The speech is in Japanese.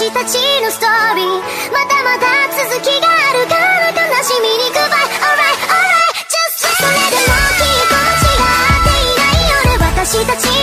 私たちのストーリー。まだまだ続きがあるから悲しみに Goodbye alright alright just それでもきっと違っていないよ私たち